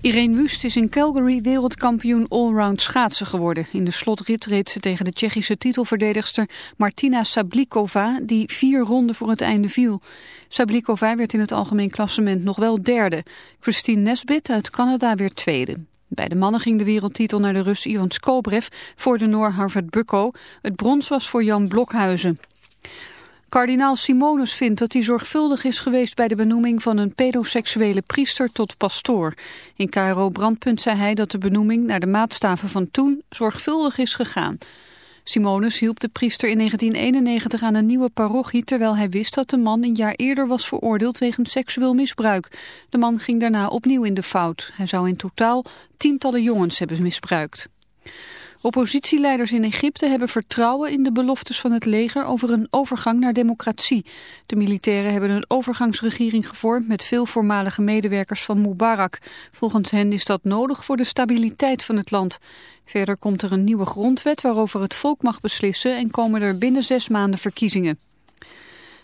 Irene Wust is in Calgary wereldkampioen allround schaatsen geworden. In de slotrit reed ze tegen de Tsjechische titelverdedigster Martina Sablikova... die vier ronden voor het einde viel. Sablikova werd in het algemeen klassement nog wel derde. Christine Nesbit uit Canada werd tweede. Bij de mannen ging de wereldtitel naar de Rus Ivan Skobrev voor de Noor Harvard Bucko. Het brons was voor Jan Blokhuizen. Kardinaal Simonus vindt dat hij zorgvuldig is geweest bij de benoeming van een pedoseksuele priester tot pastoor. In KRO Brandpunt zei hij dat de benoeming naar de maatstaven van toen zorgvuldig is gegaan. Simonus hielp de priester in 1991 aan een nieuwe parochie terwijl hij wist dat de man een jaar eerder was veroordeeld wegens seksueel misbruik. De man ging daarna opnieuw in de fout. Hij zou in totaal tientallen jongens hebben misbruikt. Oppositieleiders in Egypte hebben vertrouwen in de beloftes van het leger over een overgang naar democratie. De militairen hebben een overgangsregering gevormd met veel voormalige medewerkers van Mubarak. Volgens hen is dat nodig voor de stabiliteit van het land. Verder komt er een nieuwe grondwet waarover het volk mag beslissen en komen er binnen zes maanden verkiezingen.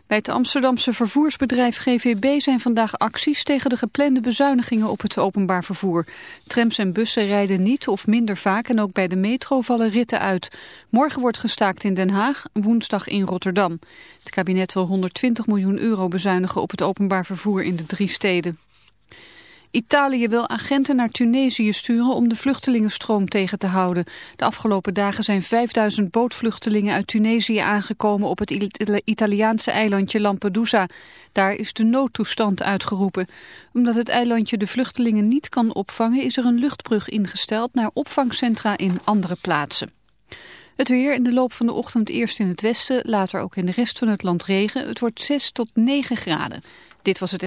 Bij het Amsterdamse vervoersbedrijf GVB zijn vandaag acties tegen de geplande bezuinigingen op het openbaar vervoer. Trams en bussen rijden niet of minder vaak en ook bij de metro vallen ritten uit. Morgen wordt gestaakt in Den Haag, woensdag in Rotterdam. Het kabinet wil 120 miljoen euro bezuinigen op het openbaar vervoer in de drie steden. Italië wil agenten naar Tunesië sturen om de vluchtelingenstroom tegen te houden. De afgelopen dagen zijn 5000 bootvluchtelingen uit Tunesië aangekomen op het Italiaanse eilandje Lampedusa. Daar is de noodtoestand uitgeroepen. Omdat het eilandje de vluchtelingen niet kan opvangen is er een luchtbrug ingesteld naar opvangcentra in andere plaatsen. Het weer in de loop van de ochtend eerst in het westen, later ook in de rest van het land regen. Het wordt 6 tot 9 graden. Dit was het...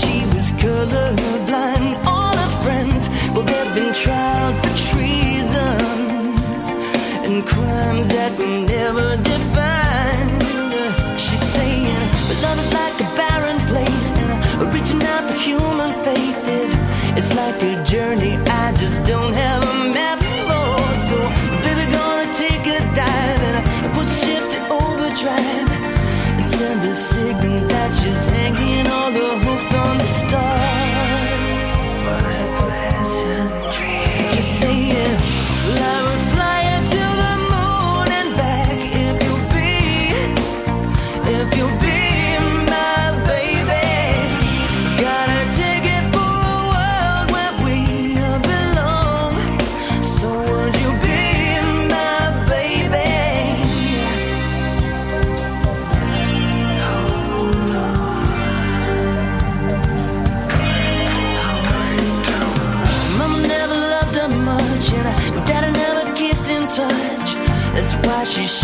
She was colorblind. All her friends, well, they've been tried for treason and crimes that were never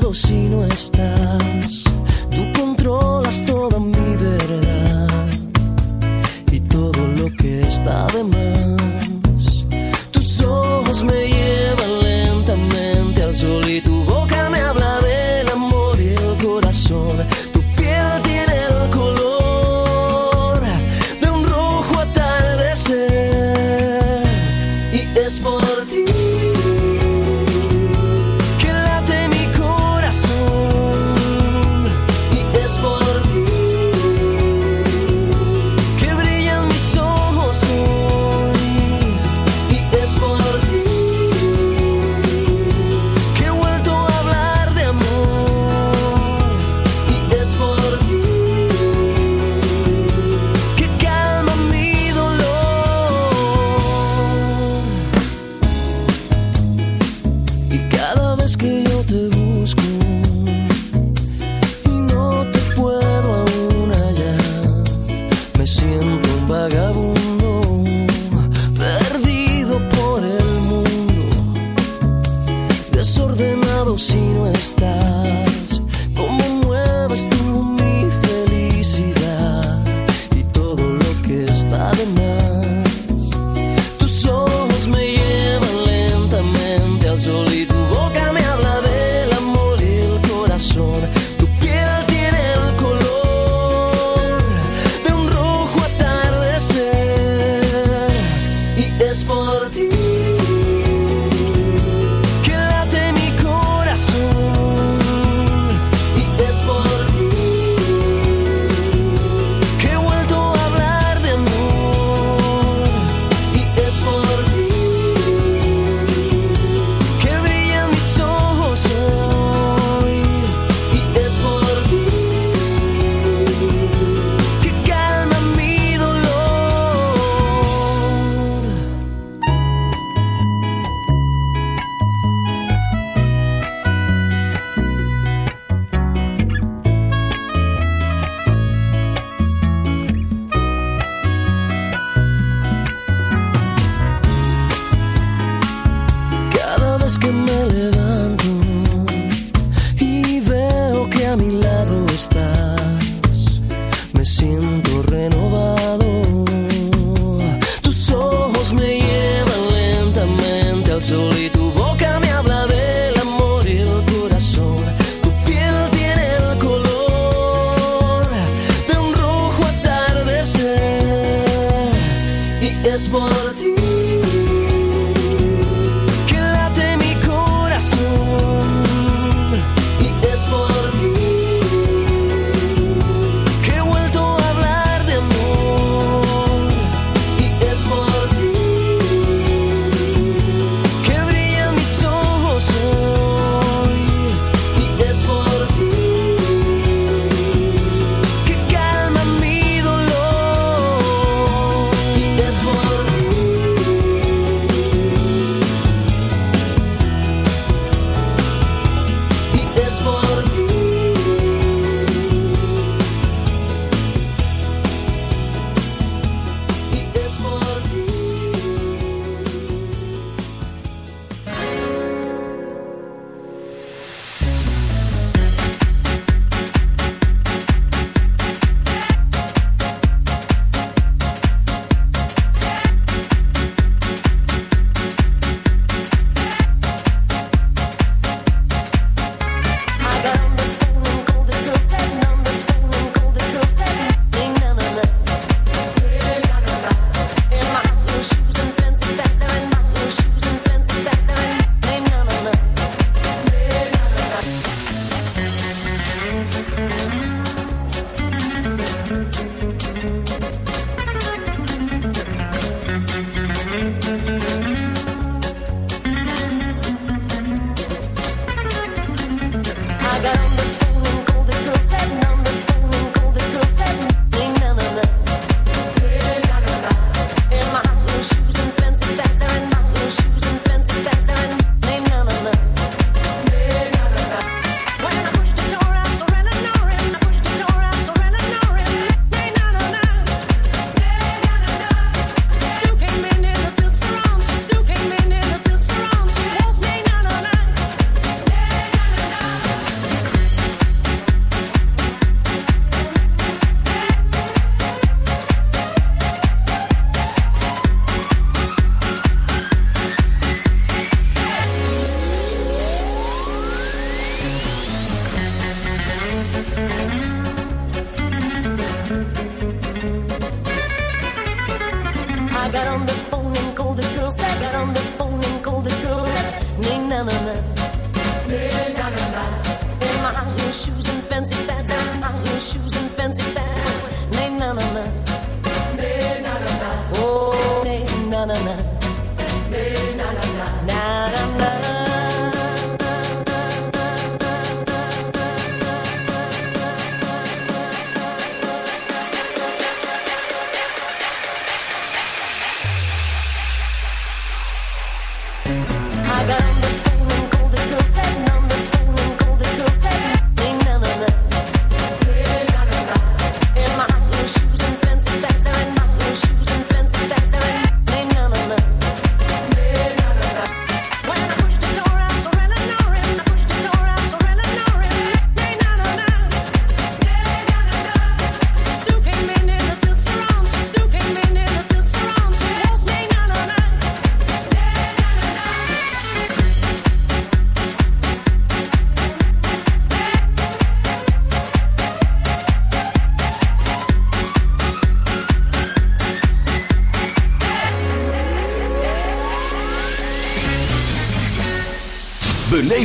aniquilado si no estás.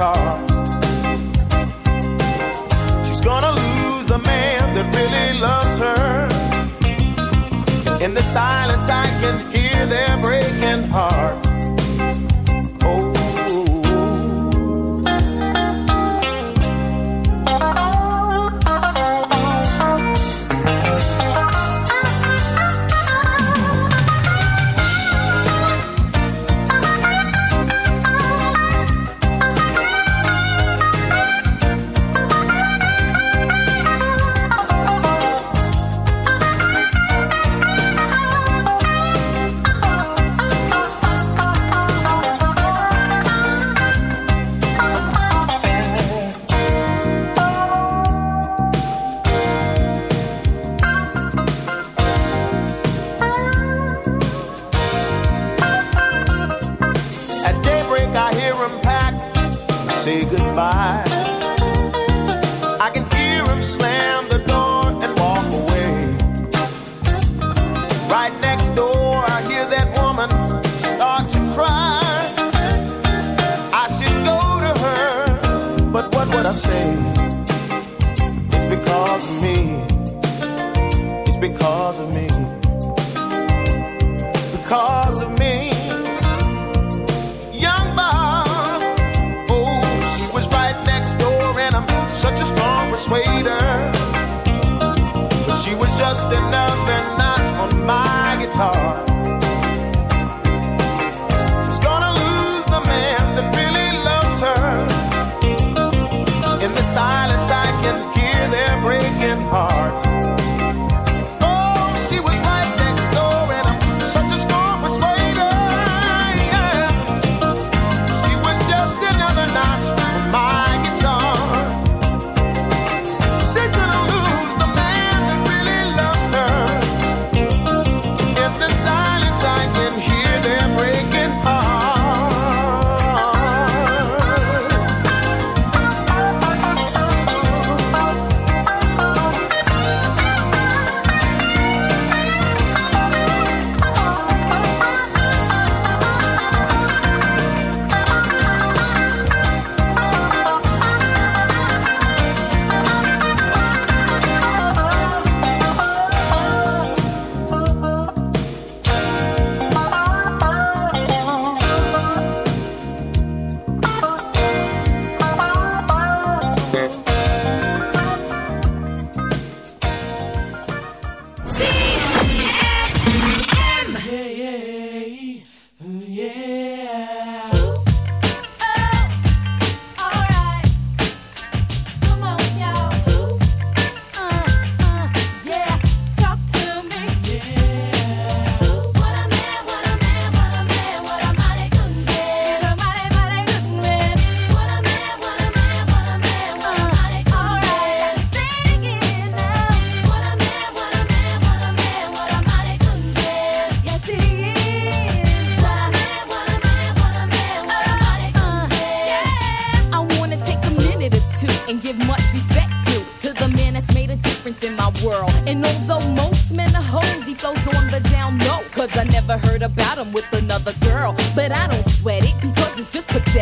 guitar. She's gonna lose the man that really loves her. In the silence, I can hear them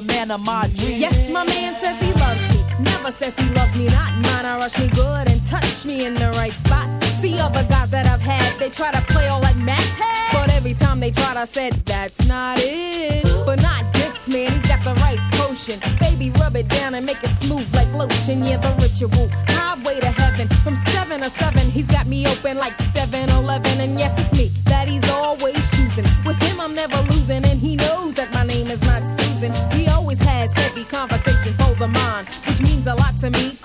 the man of my dreams. Yes, my man says he loves me. Never says he loves me not. Mine, I rush me good and touch me in the right spot. See other guys that I've had, they try to play all that Mac had. But every time they tried, I said, that's not it. But not this man, he's got the right potion. Baby, rub it down and make it smooth like lotion. Yeah, the ritual, highway to heaven. From seven to seven, he's got me open like 7-Eleven. And yes, it's me.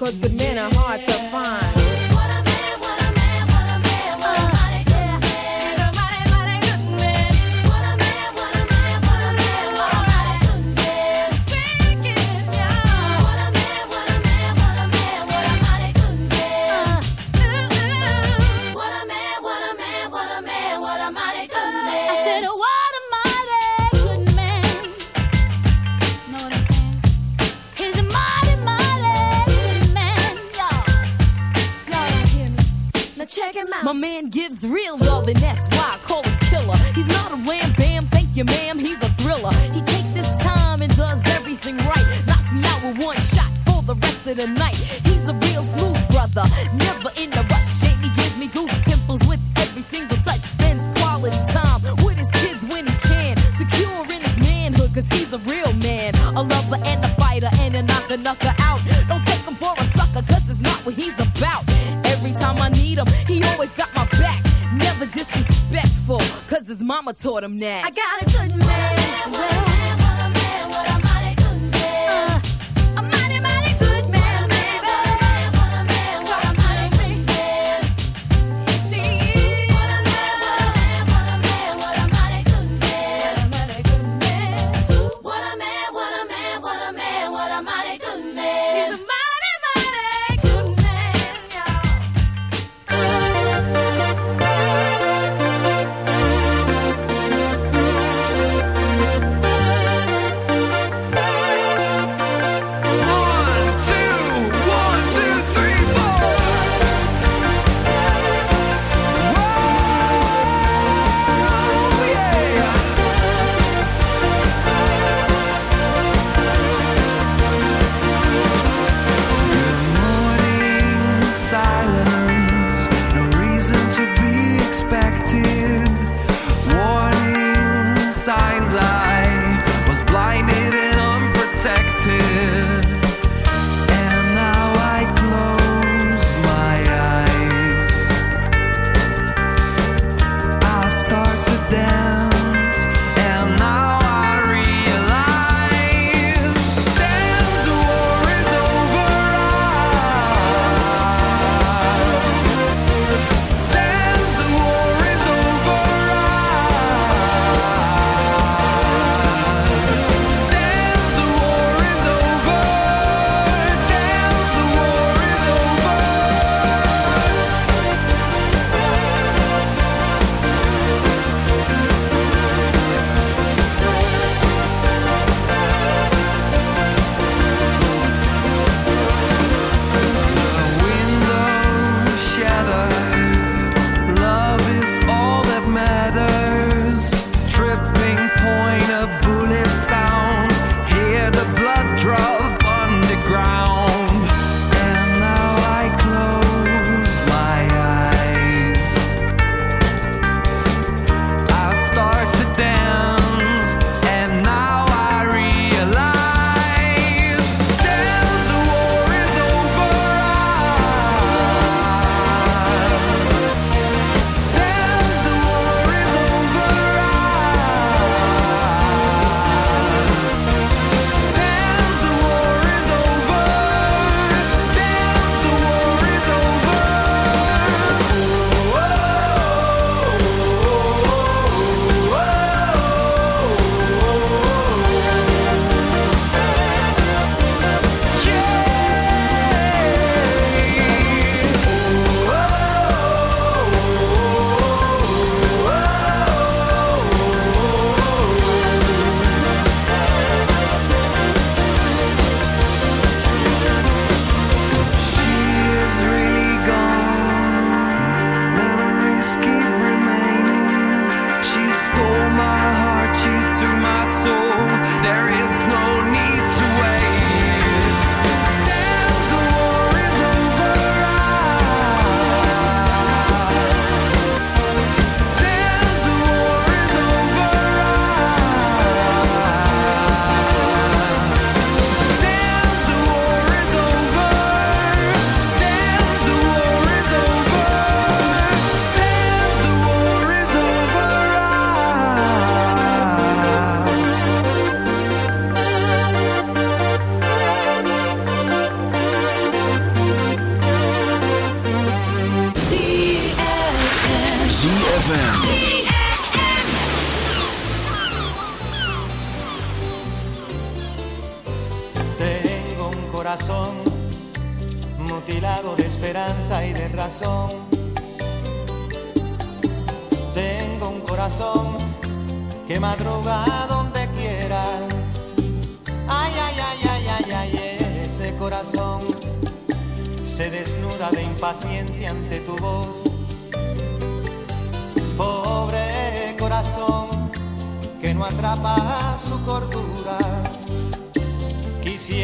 cause banana next.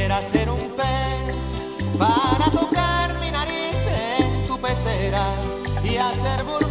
Quisiera ser un pez para tocar mi nariz en tu pecera y hacer burbujas.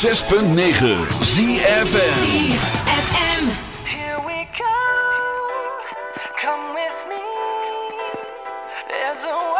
106.9 ZFM. ZFM. Here we go. Come with me. There's a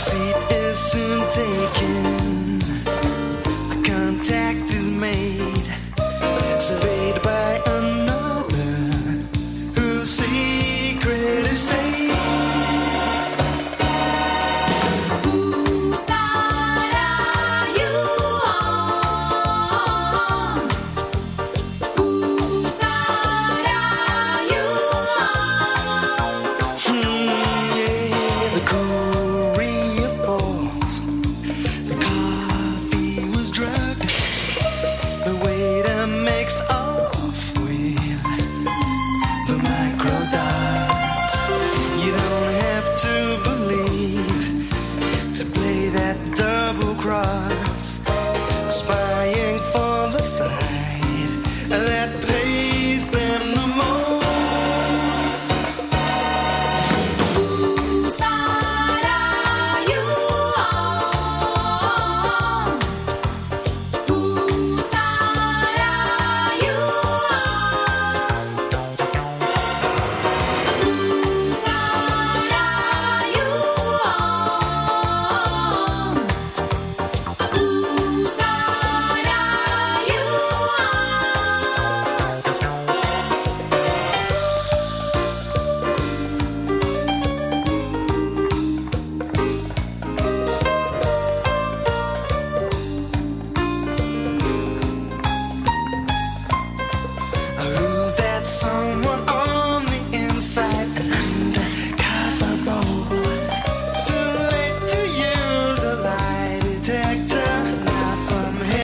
see